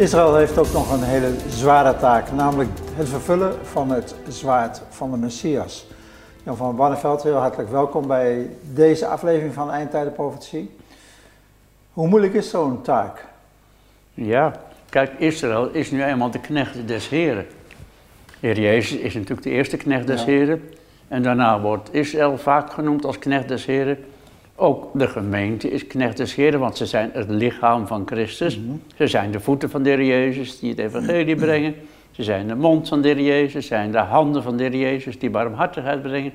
Israël heeft ook nog een hele zware taak, namelijk het vervullen van het zwaard van de Messias. Jan van Barneveld, heel hartelijk welkom bij deze aflevering van Eindtijden Profetie. Hoe moeilijk is zo'n taak? Ja, kijk, Israël is nu eenmaal de knecht des Heren. Heer Jezus is natuurlijk de eerste knecht des Ja. Heren. En daarna wordt Israël vaak genoemd als knecht des Heren. Ook de gemeente is knecht des Heren, want ze zijn het lichaam van Christus. Mhm. Ze zijn de voeten van de Heer Jezus die het evangelie brengen. Ze zijn de mond van de Heer Jezus, ze zijn de handen van de Heer Jezus die barmhartigheid brengen.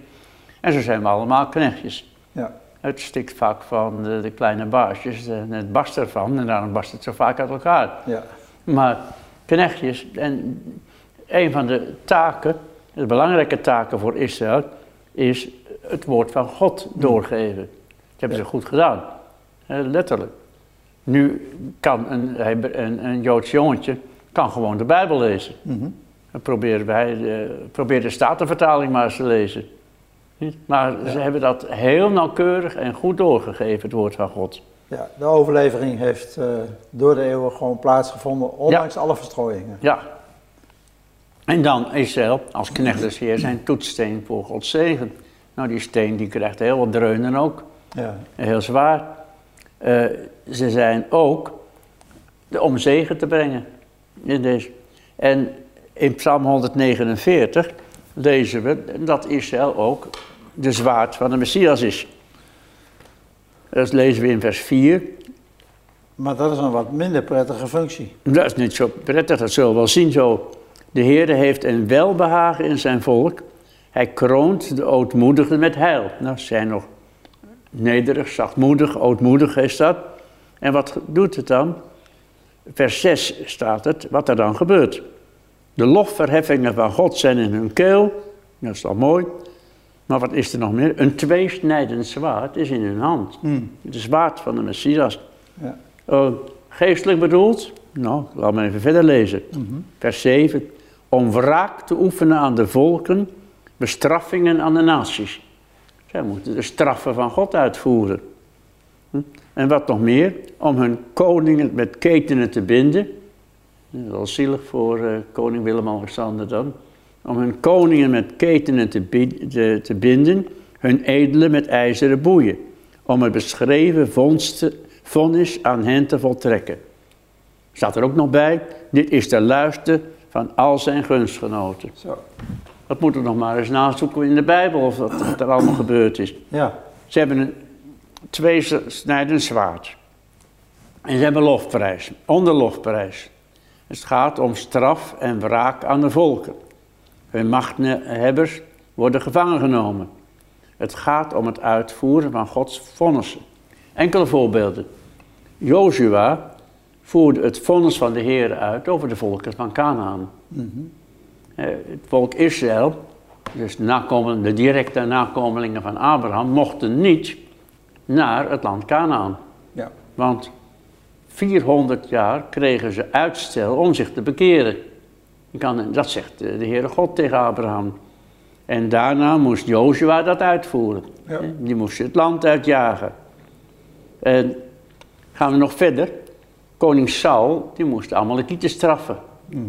En zo zijn we allemaal knechtjes. Ja, Het stikt vaak van de, de kleine baasjes en het barst ervan en daarom barst het zo vaak uit elkaar. ja, Maar knechtjes, en een van de taken, de belangrijke taken voor Israël, is het woord van God doorgeven. Dat hebben ze goed gedaan, hè, letterlijk. Nu kan een, een, een Joods jongetje kan gewoon de Bijbel lezen. Mhm. Dan proberen wij de, probeer de Statenvertaling maar eens te lezen. Maar ze hebben dat heel nauwkeurig en goed doorgegeven, het woord van God. ja. De overlevering heeft eh, door de eeuwen gewoon plaatsgevonden, ondanks alle verstrooiingen. Ja. En dan Israël als knecht des Heer zijn toetssteen voor Gods zegen. Nou, die steen die krijgt heel wat dreunen ook, Ja, heel zwaar. Eh, ze zijn ook de om zegen te brengen in deze. En in Psalm 149 lezen we dat Israël ook de zwaard van de Messias is. Dat lezen we in vers 4. maar dat is een wat minder prettige functie. Dat is niet zo prettig, dat zullen we wel zien zo. De Heere heeft een welbehagen in zijn volk. Hij kroont de ootmoedigen met heil. Nou, zijn nog nederig, zachtmoedig, ootmoedig is dat. En wat doet het dan? Vers 6 staat het, wat er dan gebeurt. De lofverheffingen van God zijn in hun keel. Dat is al mooi. Maar wat is er nog meer? Een tweesnijdend zwaard is in hun hand. Hmm. De zwaard van de Messias. Ja. Oh, geestelijk bedoeld? Nou, laat me even verder lezen. Vers 7. Om wraak te oefenen aan de volken, bestraffingen aan de naties. Zij moeten de straffen van God uitvoeren. Hm? En wat nog meer? Om hun koningen met ketenen te binden. Dat is wel zielig voor eh, koning Willem-Alexander dan. Om hun koningen met ketenen te, te, binden, hun edelen met ijzeren boeien. Om het beschreven vonnis aan hen te voltrekken. Staat er ook nog bij, dit is de luister van al zijn gunstgenoten. Zo. Dat moeten we nog maar eens nazoeken in de Bijbel of dat, dat er allemaal gebeurd is. Ja, Ze hebben een tweesnijdend zwaard. En ze hebben lofprijs, onder lofprijs. Het gaat om straf en wraak aan de volken. Hun machthebbers worden gevangen genomen. Het gaat om het uitvoeren van Gods vonnissen. Enkele voorbeelden. Jozua voerde het vonnis van de Heer uit over de volken van Canaan. Eh, Het volk Israël, dus nakomelingen, de directe nakomelingen van Abraham, mochten niet naar het land Canaan. ja, Want 400 jaar kregen ze uitstel om zich te bekeren. Kan, dat zegt de de Heere God tegen Abraham. En daarna moest Jozua dat uitvoeren. Ja. Die moest het land uitjagen. En gaan we nog verder. Koning Saul, die moest de Amalekieten straffen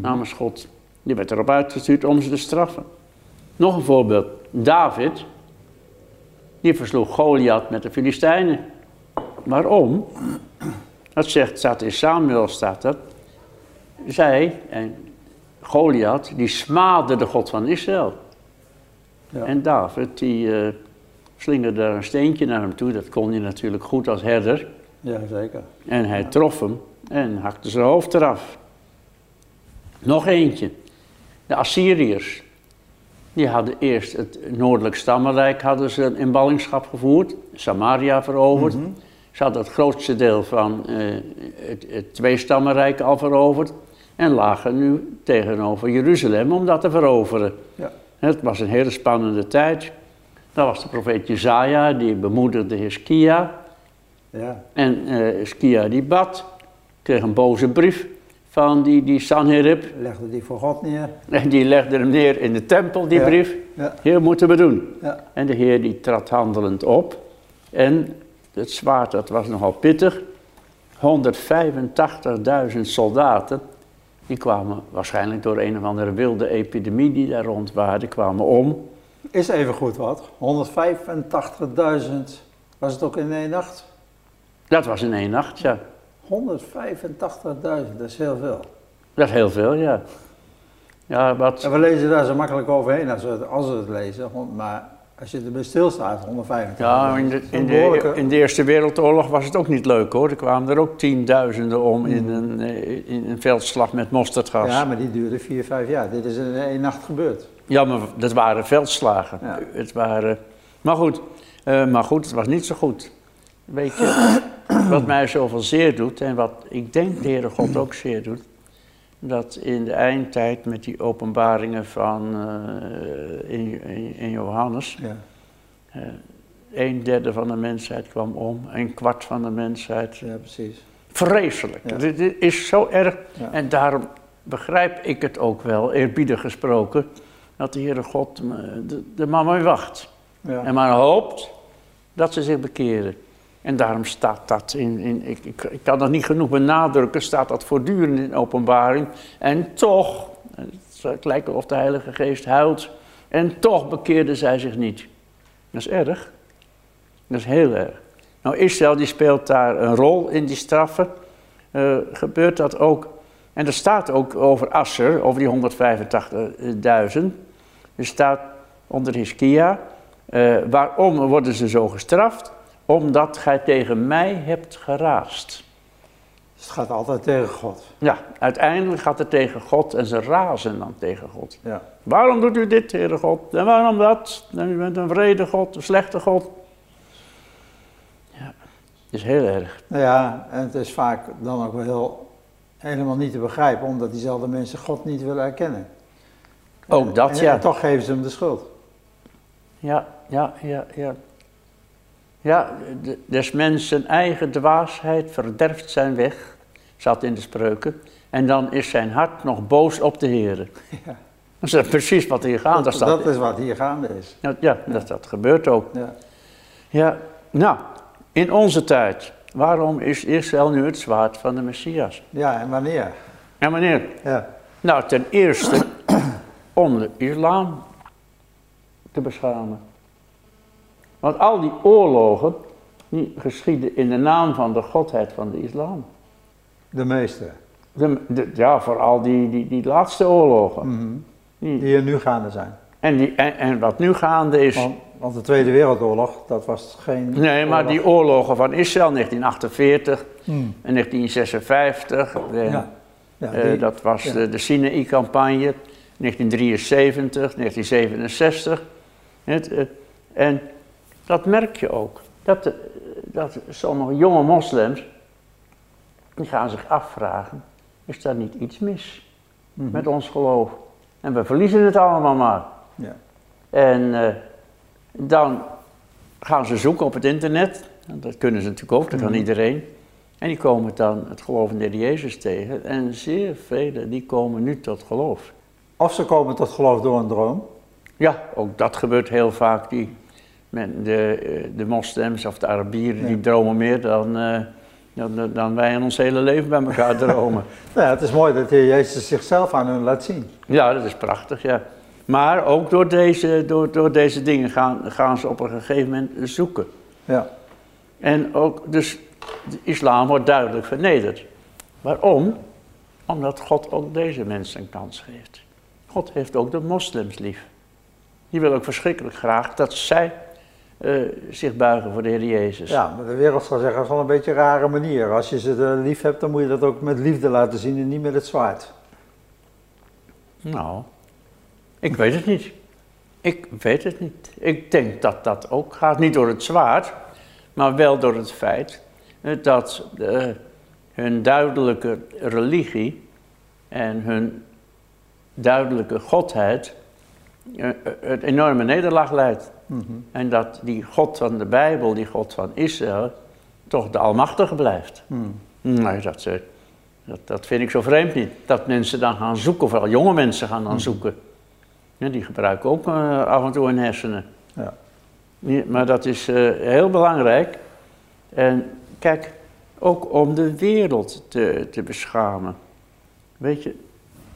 namens God. Die werd erop uitgestuurd om ze te straffen. Nog een voorbeeld. David, die versloeg Goliath met de Filistijnen. Waarom? Dat zegt, staat in Samuel staat dat. Zij en Goliath, die smaadde de God van Israël. Ja. En David, die eh, slingerde daar een steentje naar hem toe. Dat kon hij natuurlijk goed als herder. ja zeker. En hij trof hem en hakte zijn hoofd eraf. Nog eentje. De Assyriërs. Die hadden eerst het noordelijk stammenrijk hadden ze in ballingschap gevoerd. Samaria veroverd. Ze hadden het grootste deel van eh, het, het tweestammenrijk al veroverd. En lagen nu tegenover Jeruzalem om dat te veroveren. Ja. Het was een hele spannende tijd. Daar was de profeet Jezaja, die bemoedigde Hiskia. Ja, En eh Hiskia die bad, kreeg een boze brief van die, die Sanherib. legde die voor God neer. En die legde hem neer in de tempel, die Ja. brief. Ja, Heer, moeten we doen. ja, En de Heer die trad handelend op. En het zwaard, dat was nogal pittig. 185.000 soldaten Die kwamen waarschijnlijk door een of andere wilde epidemie die daar rond waren, kwamen om. Is even goed wat. 185.000 was het ook in één nacht? Dat was in één nacht, ja. 185.000, dat is heel veel. Dat is heel veel, ja. Ja, wat... En we lezen daar zo makkelijk overheen als we het, als we het lezen, maar als je erbij stilstaat, 185. Ja, in de, in, de, in de Eerste Wereldoorlog was het ook niet leuk hoor. Er kwamen er ook tienduizenden om in een, eh, in een veldslag met mosterdgas. Ja, maar die duurde 4, 5 jaar. Dit is in één nacht gebeurd. Ja, maar dat waren veldslagen. Ja. Het waren, maar, goed, eh, maar goed, het was niet zo goed. Weet je, wat mij zoveel zeer doet en wat ik denk de Heere God ook zeer doet, dat in de eindtijd met die openbaringen van eh, in, in, in Johannes, Ja. eh, een derde van de mensheid kwam om, een kwart van de mensheid. ja, precies. Vreselijk. Ja. Dit, dit is zo erg. Ja. En daarom begrijp ik het ook wel, eerbiedig gesproken, dat de Heere God de, de man maar wacht. Ja. En maar hoopt dat ze zich bekeren. En daarom staat dat in, in ik, ik, ik kan dat niet genoeg benadrukken, staat dat voortdurend in openbaring. En toch, het lijkt of de Heilige Geest huilt, en toch bekeerden zij zich niet. Dat is erg. Dat is heel erg. Nou, Israël die speelt daar een rol in die straffen. Eh, gebeurt dat ook, en er staat ook over Asser, over die 185.000. Er staat onder Hiskia, eh, waarom worden ze zo gestraft? Omdat gij tegen mij hebt geraasd. Dus het gaat altijd tegen God. Ja, uiteindelijk gaat het tegen God en ze razen dan tegen God. Ja. Waarom doet u dit, Heere God? En waarom dat? En u bent een vrede God, een slechte God. Ja, het is heel erg. Nou ja, en het is vaak dan ook wel heel, helemaal niet te begrijpen, omdat diezelfde mensen God niet willen erkennen. Ook dat, en, ja. En toch geven ze hem de schuld. Ja, ja, ja, ja. Ja, de- des mensen eigen dwaasheid verderft zijn weg, zat in de spreuken. En dan is zijn hart nog boos op de Heer. Ja. Dat is precies wat hier gaat. dat, staat. dat is wat hier gaande is. Ja, ja, Dat, dat gebeurt ook. Ja. Ja, nou, in onze tijd, waarom is Israël nu het zwaard van de Messias? ja, en wanneer? Ja, meneer. Ja. Nou, ten eerste om de islam te beschermen. Want al die oorlogen, die geschieden in de naam van de godheid van de islam. De meeste. De, de- ja, vooral die, die, die laatste oorlogen. Mhm. Die- Die er nu gaande zijn. en, die, en, en wat nu gaande is... Want, want de Tweede Wereldoorlog, dat was geen. Nee, maar die oorlog. oorlogen van Israël, 1948 Hmm. en 1956, en, Ja. Ja, eh, dat was ja. de, de Sinaï-campagne, 1973, 1967. Het, eh, en dat merk je ook. Dat, eh, dat sommige jonge moslims, die gaan zich afvragen, is daar niet iets mis Mhm. met ons geloof? En we verliezen het allemaal maar. Ja. En eh, dan gaan ze zoeken op het internet. En Dat kunnen ze natuurlijk ook, dat kan Mhm. iedereen. En die komen dan het geloof in de Heer Jezus tegen. En zeer velen die komen nu tot geloof. Of ze komen tot geloof door een droom. Ja, ook dat gebeurt heel vaak. Die, men, de, eh, de moslims of de Arabieren Ja. die dromen meer dan, eh, dan, dan wij in ons hele leven bij elkaar dromen. Nou ja, het is mooi dat de Heer Jezus zichzelf aan hun laat zien. Ja, dat is prachtig, ja. Maar ook door deze, door, door deze dingen gaan, gaan ze op een gegeven moment zoeken. Ja. En ook, dus de islam wordt duidelijk vernederd. Waarom? Omdat God ook deze mensen een kans geeft. God heeft ook de moslims lief. Die wil ook verschrikkelijk graag dat zij eh, zich buigen voor de Heer Jezus. ja, maar de wereld zal zeggen, dat is wel een beetje een rare manier. Als je ze lief hebt, dan moet je dat ook met liefde laten zien en niet met het zwaard. Nou, ik weet het niet. Ik weet het niet. Ik denk dat dat ook gaat, niet door het zwaard, maar wel door het feit eh, dat eh, hun duidelijke religie en hun duidelijke godheid een enorme nederlaag leidt. Mhm. En dat die God van de Bijbel, die God van Israël, toch de Almachtige blijft. Nee, dat, eh, dat, dat vind ik zo vreemd niet. Dat mensen dan gaan zoeken, vooral jonge mensen gaan dan Mhm. zoeken. Ja, die gebruiken ook eh, af en toe hun hersenen. Ja. Ja, maar dat is eh, heel belangrijk. En kijk, ook om de wereld te, te beschamen. Weet je,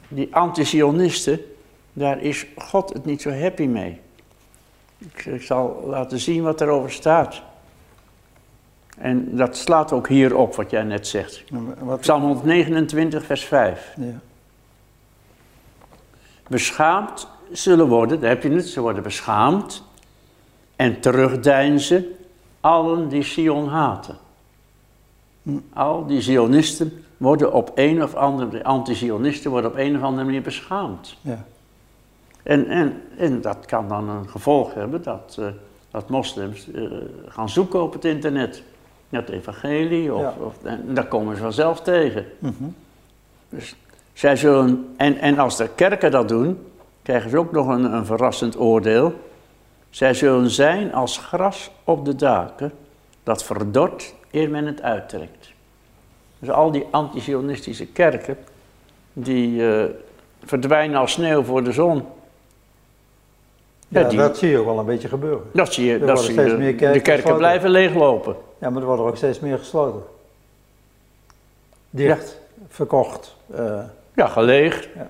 die anti-Zionisten, daar is God het niet zo happy mee. Ik, ik zal laten zien wat erover staat. En dat slaat ook hier op wat jij net zegt. Wat, Psalm 129, vers 5. ja. Beschaamd zullen worden, daar heb je het, ze worden beschaamd en terugdeinzen allen die Sion haten. Al die Zionisten worden op een of andere, de anti-Zionisten worden op een of andere manier beschaamd. Ja. En, en, en dat kan dan een gevolg hebben dat, eh, dat moslims eh, gaan zoeken op het internet. Het evangelie, of, Ja. of, en daar komen ze vanzelf tegen. Mhm. Dus zij zullen, en, en als de kerken dat doen, krijgen ze ook nog een, een verrassend oordeel. Zij zullen zijn als gras op de daken, dat verdort eer men het uittrekt. Dus al die anti-zionistische kerken, die eh, verdwijnen als sneeuw voor de zon. Ja, Ja, die- dat zie je ook wel een beetje gebeuren. Dat zie je, Er dat zie steeds je. meer De kerken gesloten. blijven leeglopen. Ja, maar er worden ook steeds meer gesloten. Dicht, verkocht. eh, Ja, geleegd. Ja.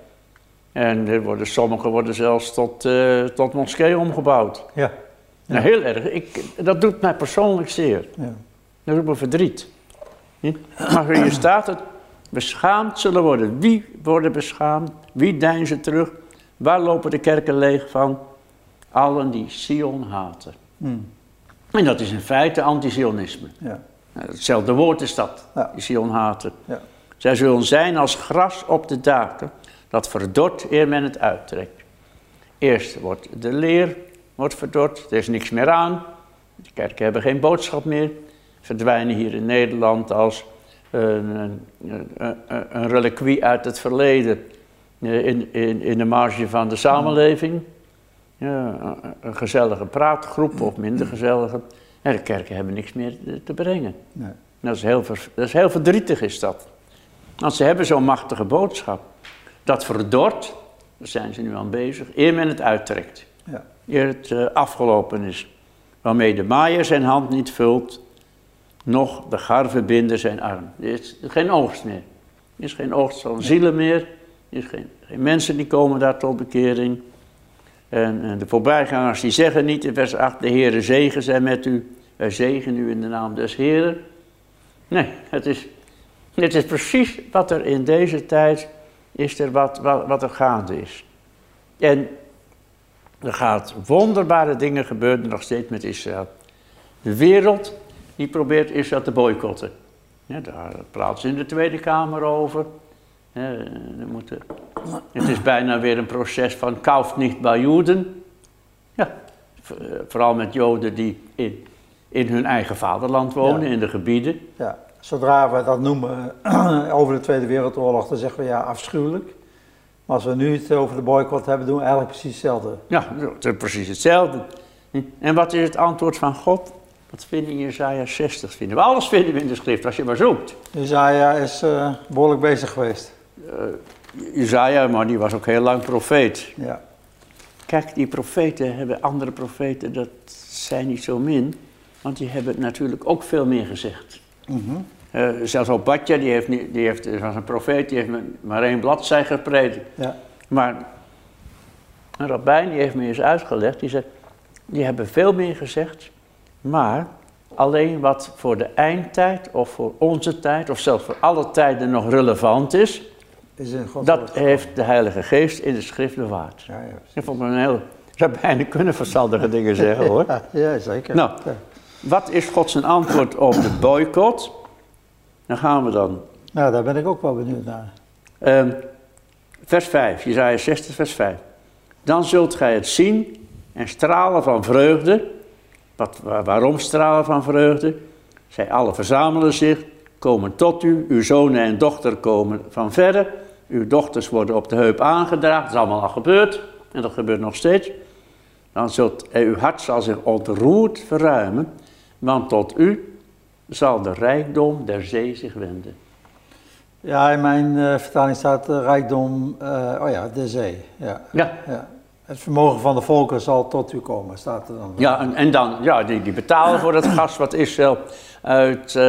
En er worden, sommige worden zelfs tot, eh tot moskee omgebouwd. ja, Nou, heel erg. Ik, dat doet mij persoonlijk zeer. ja. Dat doet me verdriet. Hm? Maar hier staat het, beschaamd zullen worden. Wie worden beschaamd? Wie deinzen terug? Waar lopen de kerken leeg van? Allen die Sion haten. Hmm, En dat is in feite anti-Zionisme. ja. Nou, Hetzelfde woord is dat, Ja. die Sion haten. Ja. Zij zullen zijn als gras op de daken, dat verdort eer men het uittrekt. Eerst wordt de leer wordt verdord, er is niks meer aan. De kerken hebben geen boodschap meer. Verdwijnen hier in Nederland als een, een, een, een reliquie uit het verleden eh, in, in, in de marge van de samenleving. Ja, een- gezellige praatgroep of minder gezellige. En de kerken hebben niks meer te brengen. Nee. Dat is heel, dat is heel verdrietig is dat. Want ze hebben zo'n machtige boodschap. Dat verdort, daar zijn ze nu aan bezig, eer men het uittrekt. Ja. Eer het eh, afgelopen is. Waarmee de maaier zijn hand niet vult, nog de garvebinder zijn arm. Er is geen oogst meer. Er is geen oogst van zielen meer. Er is geen, geen mensen die komen daar tot bekering. En, de voorbijgangers die zeggen niet in vers 8, de Heere zegen zij met u. Wij zegen u in de naam des Heeren. Nee, het is, het is precies wat er in deze tijd is, er wat, wat, wat er gaande is. En er gaat wonderbare dingen gebeuren nog steeds met Israël. De wereld die probeert Israël te boycotten. Ja, daar praten ze in de Tweede Kamer over. Moeten, het is bijna weer een proces van kauft niet bij Joden. Ja, eh, vooral met Joden die in, in hun eigen vaderland wonen, Ja. in de gebieden. Ja. Zodra we dat noemen over de Tweede Wereldoorlog, dan zeggen we ja, afschuwelijk. Maar als we nu het over de boycott hebben, doen we eigenlijk precies hetzelfde. Ja, het is precies hetzelfde. En wat is het antwoord van God? Dat vinden in Jezaja 60. Vinden we. Alles vinden we in de schrift, als je maar zoekt. Isaiah is eh, behoorlijk bezig geweest. Jezaja, maar die was ook heel lang profeet. Ja. Kijk, die profeten hebben andere profeten, dat zijn niet zo min. Want die hebben natuurlijk ook veel meer gezegd. Mhm. Eh, zelfs Obadja, die, heeft niet, die heeft, was een profeet, die heeft maar- één bladzij gepredikt. ja. Maar een rabbijn die heeft me eens uitgelegd, die zei, die hebben veel meer gezegd, maar alleen wat voor de eindtijd of voor onze tijd of zelfs voor alle tijden nog relevant is, Is in Gods dat heeft de Heilige Geest in de schrift bewaard. Ja, ja. Ik vond een heel, rabbijnen kunnen verstandige dingen zeggen hoor. Ja, ja, zeker. Nou. Wat is Gods antwoord op de boycott? Dan gaan we dan Nou, daar ben ik ook wel benieuwd naar. Ehm, vers 5, Jezaja 60, vers 5. Dan zult gij het zien en stralen van vreugde. Wat, waar- waarom stralen van vreugde? Zij alle verzamelen zich, komen tot u. Uw zonen en dochter komen van verre. Uw dochters worden op de heup aangedragen. Dat is allemaal al gebeurd. En dat gebeurt nog steeds. Dan zult eh, uw hart zal zich ontroerd verruimen. Want tot u zal de rijkdom der zee zich wenden. Ja, in mijn eh, vertaling staat eh, rijkdom, oh ja, de zee. Ja, Ja, ja. Het vermogen van de volken zal tot u komen, staat er dan. Ja, en, en dan, ja, die, die betalen voor het gas wat Israël uit,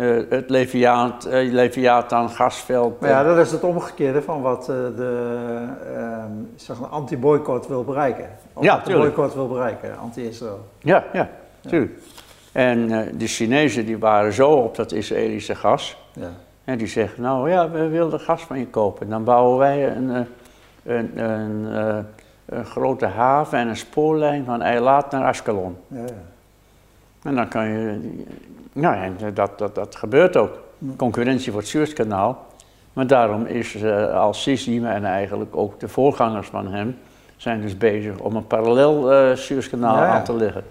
eh, eh, eh, het Leviaat, uh, Leviathan gasveld. Maar ja, dat is het omgekeerde van wat uh, de ehm, zeg maar anti-boycott wil bereiken. Of Ja, wat de tuurlijk. boycott wil bereiken, anti-Israël. Ja, ja, tuurlijk. En eh, de Chinezen die waren zo op dat Israëlische gas. Ja. En die zeggen, nou ja, we willen gas van je kopen. Dan bouwen wij een, eh, een, een, eh, een grote haven en een spoorlijn van Eilat naar Ashkelon. Ja, ja. En dan kan je, nou ja, en dat, dat, dat gebeurt ook. Concurrentie voor het Suezkanaal. Maar daarom is eh Al-Sisi en eigenlijk ook de voorgangers van hem, zijn dus bezig om een parallel eh Suezkanaal Ja, ja. aan te leggen.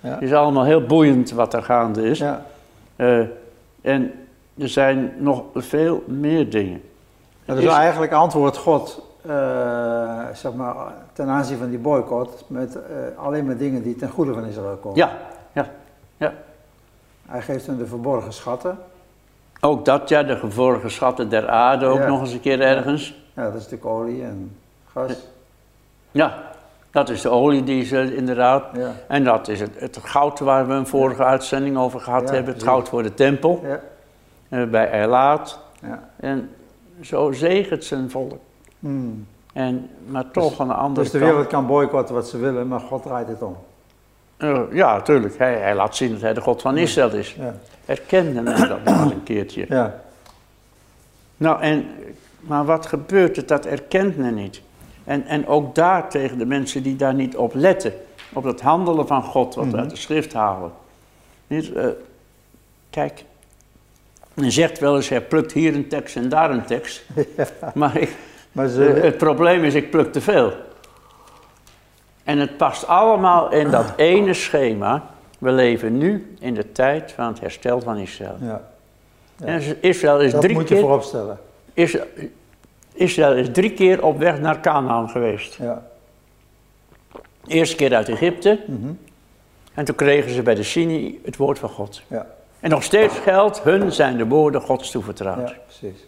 Ja. Het is allemaal heel boeiend wat er gaande is. Ja. Eh, en er zijn nog veel meer dingen. Dat is Is- eigenlijk antwoord God, eh, zeg maar, ten aanzien van die boycott, met eh, alleen maar dingen die ten goede van Israël komen. Ja, ja, ja. Hij geeft hun de verborgen schatten. Ook dat, ja, de gevorige schatten der aarde ook Ja. nog eens een keer ergens. Ja, dat is natuurlijk olie en gas. Ja, dat is de olie die ze inderdaad. Ja. En dat is het, het goud waar we een vorige uitzending over gehad Ja, hebben. Het goud voor de tempel Ja. bij Eilaat. ja. En zo zegent zijn volk. Hmm. En, maar toch aan de andere Dus de kant. wereld kan boycotten wat ze willen, maar God draait het om. Eh, ja, tuurlijk. Hij, hij laat zien dat hij de God van Israël is. Ja. Erkende men dat nog eens een keertje. Ja. Nou, en, maar wat gebeurt er? Dat erkent men niet. En, en ook daar tegen de mensen die daar niet op letten. Op het handelen van God, wat we uit de schrift halen. Niet, eh, kijk, men zegt wel eens, hij plukt hier een tekst en daar een tekst. Maar ik, Maar ze, eh, het probleem is, ik pluk te veel. En het past allemaal in dat ene schema. We leven nu in de tijd van het herstel van Israël. ja. Ja. En Israël is Dat drie moet je keer... voorop stellen. Israël, Israël is drie keer op weg naar Canaan geweest. Ja. Eerste keer uit Egypte. Mhm. En toen kregen ze bij de Sinai het woord van God. Ja. En nog steeds geldt, hun zijn de woorden Gods toevertrouwd. ja, precies.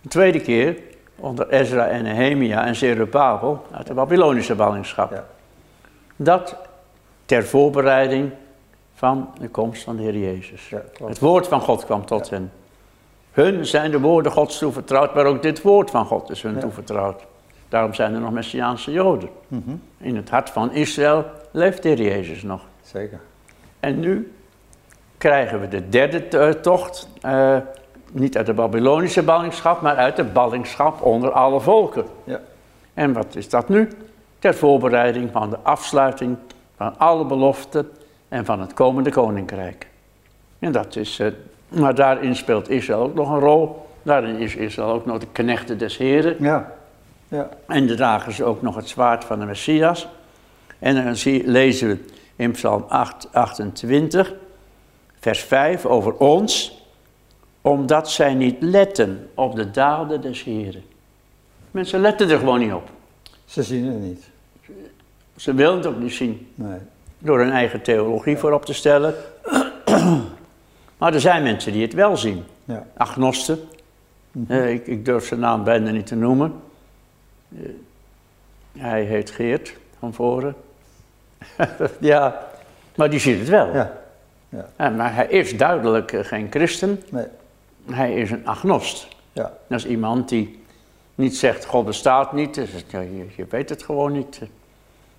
De tweede keer, onder Ezra en Nehemia en Zerubabel, uit de Babylonische ballingschap. Ja. Dat ter voorbereiding van de komst van de Heer Jezus. Ja. Het woord van God kwam tot hen. Hun zijn de woorden Gods toevertrouwd, maar ook dit woord van God is hun toevertrouwd. Daarom zijn er nog Messiaanse Joden. Mhm. In het hart van Israël leeft de Heer Jezus nog. Zeker. En nu krijgen we de derde eh, tocht, eh, niet uit de Babylonische ballingschap, maar uit de ballingschap onder alle volken. Ja. En wat is dat nu? Ter voorbereiding van de afsluiting van alle beloften en van het komende koninkrijk. En dat is, eh, maar daarin speelt Israël ook nog een rol. Daarin is Israël ook nog de knechten des Heren. Ja. Ja. En dan dragen ze ook nog het zwaard van de Messias. En dan zie, lezen we in Psalm 8, 28, vers 5 over ons, omdat zij niet letten op de daden des Heren. Mensen letten er gewoon niet op. Ze zien het niet. Ze willen het ook niet zien Nee. door hun eigen theologie voorop te stellen. maar er zijn mensen die het wel zien. Ja. Agnosten. Eh, ik, ik durf zijn naam bijna niet te noemen. Eh, hij heet Geert van voren. ja, maar die ziet het wel. Ja. Eh, maar hij is duidelijk geen christen. Nee. Hij is een agnost. Ja. Dat is iemand die niet zegt God bestaat niet. Dus, ja, je, je weet het gewoon niet.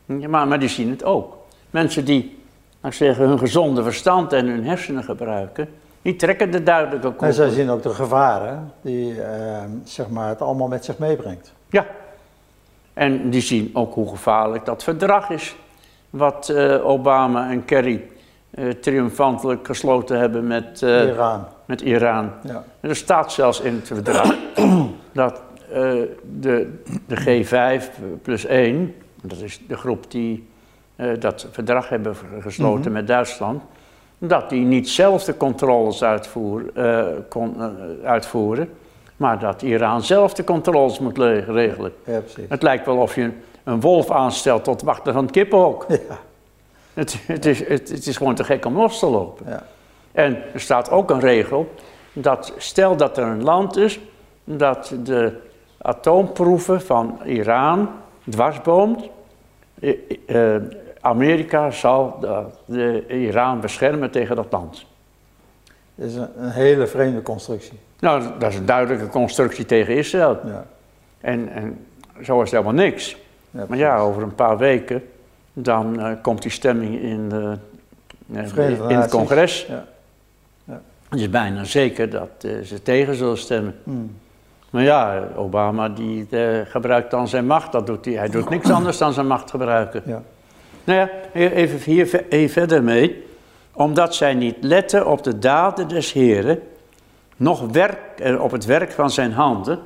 Ja, maar, maar die zien het ook. Mensen die, laat ik zeggen, hun gezonde verstand en hun hersenen gebruiken, die trekken de duidelijke En zij zien ook de gevaren die eh, zeg maar, het allemaal met zich meebrengt. Ja. En die zien ook hoe gevaarlijk dat verdrag is. Wat eh, Obama en Kerry eh, triomfantelijk gesloten hebben met, eh, Iran. met Iran. Ja. Er staat zelfs in het verdrag dat eh, de, de G5 plus 1, dat is de groep die eh, dat verdrag hebben gesloten met Duitsland, dat die niet zelf de controles uitvoer, eh, kon, eh, uitvoeren, maar dat Iran zelf de controles moet le- regelen. Ja, precies. Het lijkt wel of je een, een wolf aanstelt tot wachten van het kippenhok. Ja. Het, het, is, het, het is gewoon te gek om los te lopen. Ja. En er staat ook een regel dat stel dat er een land is dat de atoomproeven van Iran dwarsboomt, eh, Amerika zal de, de Iran beschermen tegen dat land. Dat is een, een hele vreemde constructie. Nou, dat is een duidelijke constructie tegen Israël. Ja. En, en zo is het helemaal niks. Ja, Maar ja, over een paar weken, dan eh, komt die stemming in, de, eh, in het congres. Ja. Het is bijna zeker dat ze tegen zullen stemmen. Hmm. Maar ja, Obama die eh, gebruikt dan zijn macht. Dat doet hij. hij doet niks anders dan zijn macht gebruiken. Ja. Nou ja, even hier ve- even verder mee. Omdat zij niet letten op de daden des Heren, nog werk, eh, op het werk van zijn handen.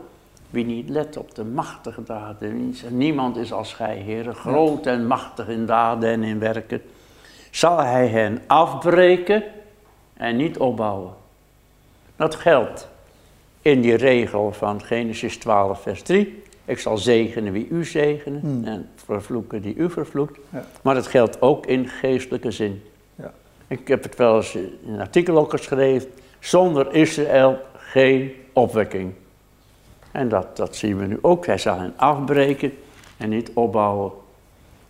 Wie niet let op de machtige daden. Niemand is als gij, Heren, groot en machtig in daden en in werken. Zal hij hen afbreken en niet opbouwen. Dat geldt in die regel van Genesis 12, vers 3. Ik zal zegenen wie u zegenen Hmm. en vervloeken die u vervloekt. Ja. Maar het geldt ook in geestelijke zin. Ja. Ik heb het wel eens in een artikel ook geschreven. Zonder Israël geen opwekking. En dat, dat zien we nu ook. Hij zal hen afbreken en niet opbouwen.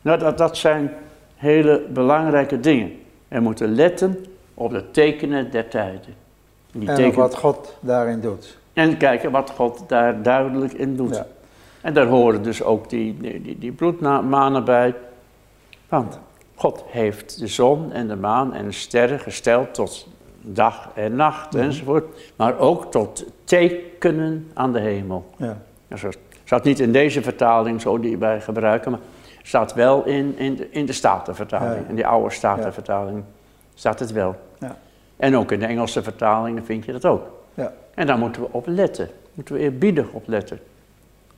Nou, dat, dat zijn hele belangrijke dingen. We moeten letten op de tekenen der tijden. Die En op tekenen- wat God daarin doet. En kijken wat God daar duidelijk in doet. Ja. En daar horen dus ook die, die, die, bloedmanen bij. Want God heeft de zon en de maan en de sterren gesteld tot dag en nacht Mhm. enzovoort. Maar ook tot tekenen aan de hemel. Ja. Dat staat niet in deze vertaling zo die wij gebruiken, maar staat wel in, in, de, in de Statenvertaling. Ja. In die oude Statenvertaling staat het wel. Ja. En ook in de Engelse vertalingen vind je dat ook. En daar moeten we op letten. Moeten we eerbiedig op letten.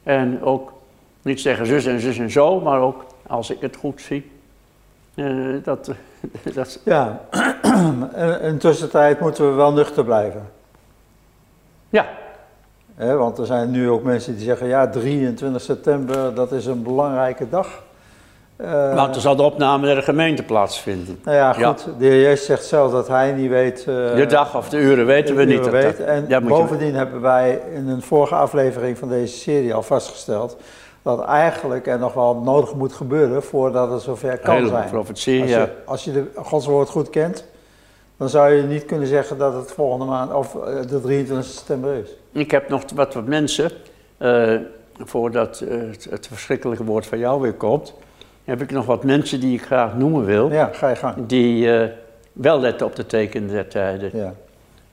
En ook niet zeggen zus en zus en zo, maar ook als ik het goed zie. eh, dat, dat, Ja, in tussentijd moeten we wel nuchter blijven. ja, want er zijn nu ook mensen die zeggen, ja, 23 september, dat is een belangrijke dag. Eh, want er zal de opname der gemeente plaatsvinden. nou ja, Ja. goed, de heer Jezus zegt zelf dat hij niet weet... eh, De dag of de uren weten we de niet. uren weet. dat- En je- bovendien hebben wij in een vorige aflevering van deze serie al vastgesteld... dat eigenlijk er nog wel nodig moet gebeuren voordat het zover kan zijn. profetie, Als ja. je, als je de Gods woord goed kent, dan zou je niet kunnen zeggen dat het volgende maand of eh, de 23 september is. Ik heb nog wat, wat mensen, eh, voordat het, het verschrikkelijke woord van jou weer komt, heb ik nog wat mensen die ik graag noemen wil, Ja, ga je gang. die eh, wel letten op de tekenen der tijden. Ja.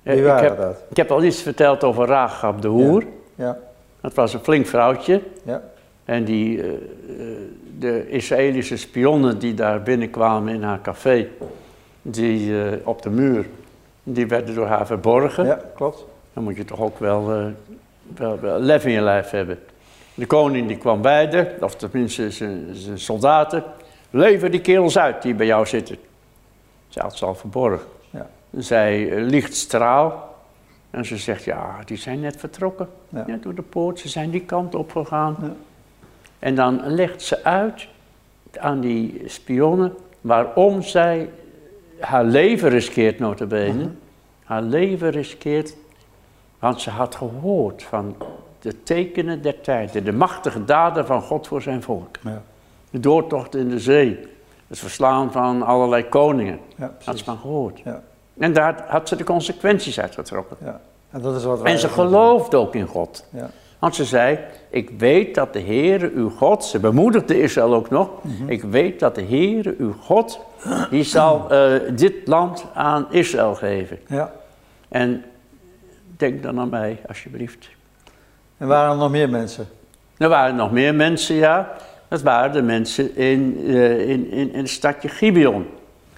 Eh, Wie ik, waren heb, dat? ik heb al iets verteld over Rahab de Hoer. Ja, Dat was een flink vrouwtje. ja, En die, eh, de Israëlische spionnen die daar binnenkwamen in haar café, die op de muur, die werden door haar verborgen. ja, klopt. Dan moet je toch ook wel, wel, wel lef in je lijf hebben. De koning die kwam bij de, of tenminste zijn zijn soldaten. Lever die kerels uit die bij jou zitten. Zij had ze al verborgen. Ja. Zij eh, liegt straal. En ze zegt, ja, die zijn net vertrokken. Ja. Ja, door de poort, ze zijn die kant op gegaan. Ja. En dan legt ze uit aan die spionnen waarom zij haar leven riskeert, notabene. Mhm. Haar leven riskeert, want ze had gehoord van de tekenen der tijden, de machtige daden van God voor zijn volk. Ja, De doortocht in de zee, het verslaan van allerlei koningen, ja had ze van gehoord. Ja, En daar had ze de consequenties uitgetrokken. ja. En dat is wat En ze doen. geloofde ook in God. Ja, Want ze zei, ik weet dat de Heere uw God, ze bemoedigde Israël ook nog, Mhm. ik weet dat de Heere uw God, die zal eh, dit land aan Israël geven. ja. En denk dan aan mij, alsjeblieft. En waren er nog meer mensen? Er waren nog meer mensen, ja. Dat waren de mensen in, eh, in, in, in het stadje Gibeon.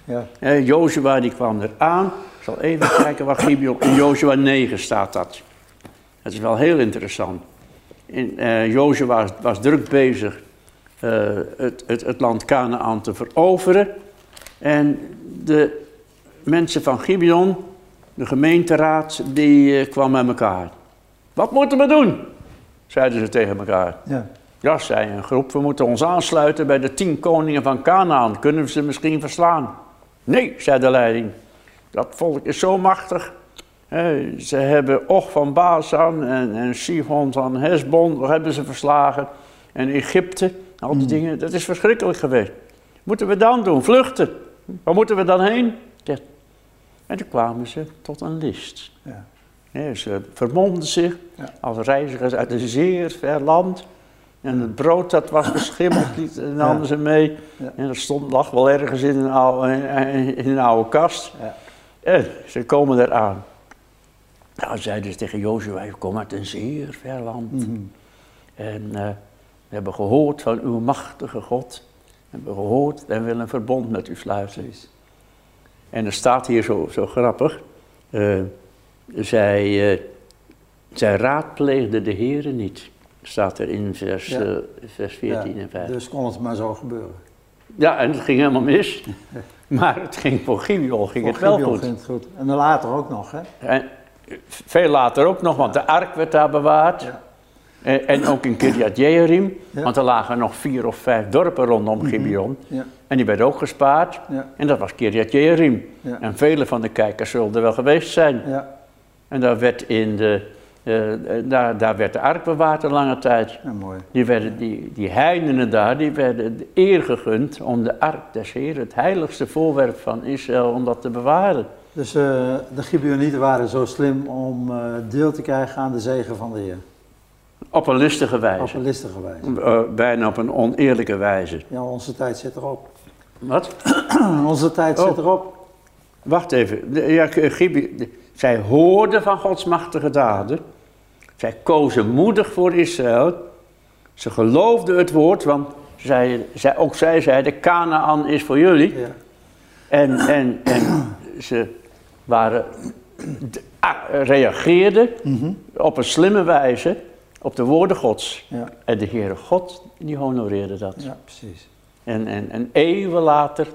Ja, Eh Jozua die kwam eraan. Ik zal even kijken waar Gibeon... In Jozua 9 staat dat. Dat is wel heel interessant. In, eh Jozua was, was druk bezig het, het, het land Canaan te veroveren. En de mensen van Gibeon, de gemeenteraad, die kwam met elkaar. Wat moeten we doen? Zeiden ze tegen elkaar. ja, Ja, zei een groep, we moeten ons aansluiten bij de tien koningen van Canaan. Kunnen we ze misschien verslaan? Nee, zei de leiding. Dat volk is zo machtig. Ze hebben Och van Bazan en, en Sihon van Hesbon, dat hebben ze verslagen. En Egypte, al die dingen, dat is verschrikkelijk geweest. Moeten we dan doen? Vluchten. Waar moeten we dan heen? En toen kwamen ze tot een list. Ja. Ze vermomden zich als reizigers uit een zeer ver land. En het brood dat was beschimmeld, liet- namen ze mee. En dat stond, lag wel ergens in een oude, in een oude kast. Ja. En ze komen eraan. Nou, zeiden ze tegen Jozua, wij komen uit een zeer ver land. Mhm. En eh, we hebben gehoord van uw machtige God. We hebben gehoord en willen een verbond met u sluiten. En er staat hier zo, zo grappig. eh, zij, eh, zij raadpleegde de Heeren niet. Staat er in vers, Ja. eh, vers 14 Ja, en 15. Dus kon het maar zo gebeuren. Ja, en het ging helemaal mis. maar het ging voor Gibeon ging het wel Gibeon goed. ging het goed. En dan later ook nog, hè? En veel later ook nog, want de ark werd daar bewaard. Ja. En, en ook in Kirjat Jearim, Ja. want er lagen nog vier of vijf dorpen rondom Gibeon. Ja. En die werden ook gespaard. En dat was Jearim. Ja. En vele van de kijkers zullen er wel geweest zijn. Ja. En daar werd, in de, eh, eh, daar, daar werd de ark bewaard een lange tijd. ja, mooi. Die, werden, die, die heidenen daar, die werden de eer gegund om de ark des Heeren, het heiligste voorwerp van Israël, om dat te bewaren. Dus eh, de Gibeonieten waren zo slim om deel te krijgen aan de zegen van de Heer. Op een listige Op wijze. een listige wijze. Bijna op een oneerlijke wijze. Ja, onze tijd zit erop. Wat? onze tijd Oh. zit erop. Wacht even. Ja, Gibe- de- zij hoorden van Gods machtige daden. Zij kozen moedig voor Israël. Ze geloofden het woord, want zij, zij, ook zij zeiden, Canaan is voor jullie. Ja. En, en, en ze waren, reageerden Mhm. op een slimme wijze op de woorden Gods. Ja. En de Heere God, die honoreerde dat. ja, precies. En, en, en eeuwen later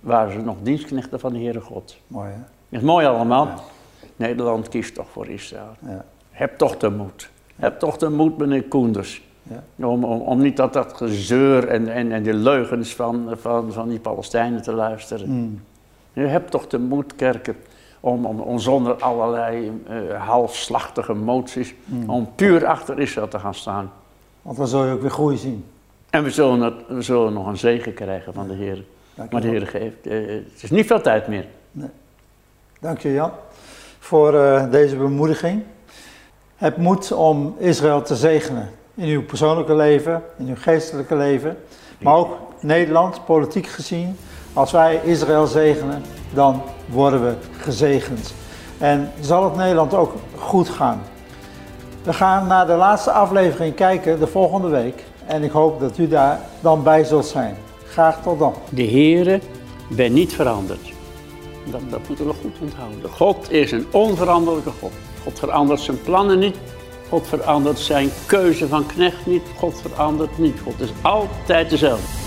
waren ze nog dienstknechten van de Heere God. Mooi, hè? Is mooi allemaal. Ja. Nederland kiest toch voor Israël. Ja. Heb toch de moed. Heb toch de moed, meneer Koenders. Ja. Om, om, om niet dat, dat gezeur en, en, en die leugens van, van, van die Palestijnen te luisteren. Mm. Je hebt toch de moed, kerken, om, om, om zonder allerlei eh, halfslachtige moties, Mm. om puur achter Israël te gaan staan. Want dan zul je ook weer groei zien. En we zullen, het, we zullen nog een zegen krijgen van de Heer. Dank Maar de. Heer geeft, eh, het is niet veel tijd meer. Dank je Jan voor eh, deze bemoediging. Heb moed om Israël te zegenen in uw persoonlijke leven, in uw geestelijke leven, maar ook Nederland, politiek gezien. Als wij Israël zegenen, dan worden we gezegend. En zal het Nederland ook goed gaan. We gaan naar de laatste aflevering kijken de volgende week. En ik hoop dat u daar dan bij zult zijn. Graag tot dan. De Heere ben niet veranderd. Dat, moeten we goed onthouden. God is een onveranderlijke God. God verandert zijn plannen niet. God verandert zijn keuze van knecht niet. God verandert niet. God is altijd dezelfde.